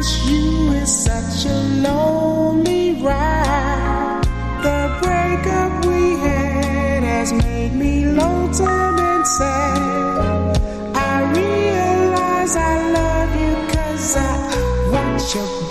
Cause you is such a lonely ride. The breakup we had has made me lonely and sad. I realize I love you cause I watch your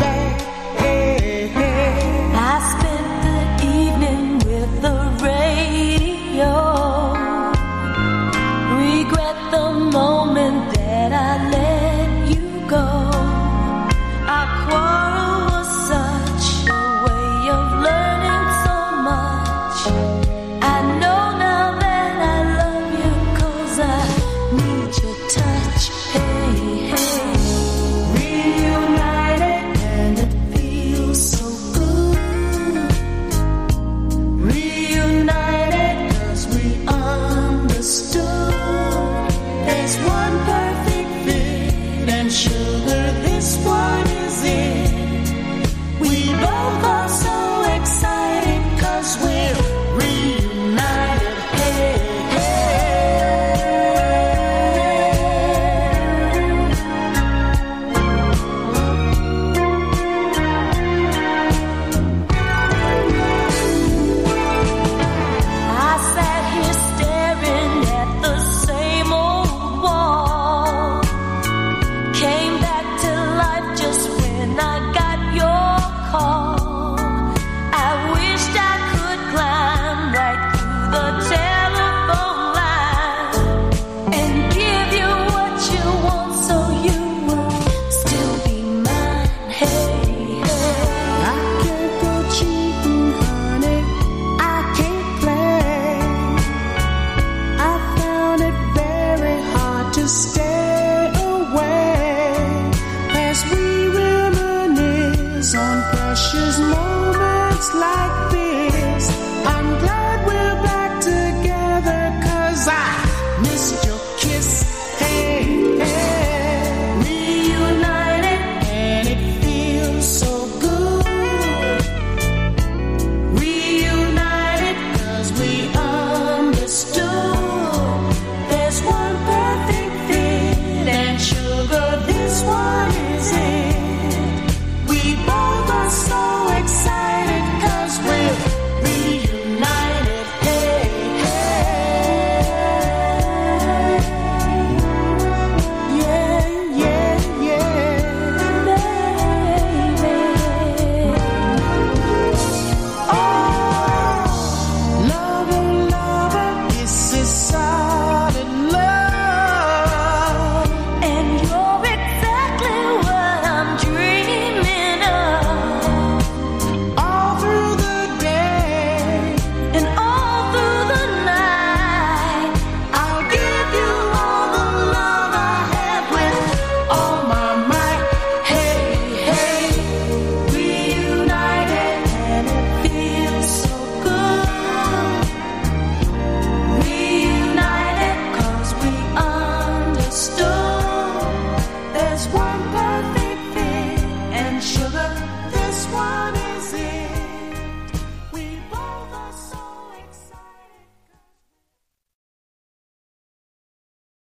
One.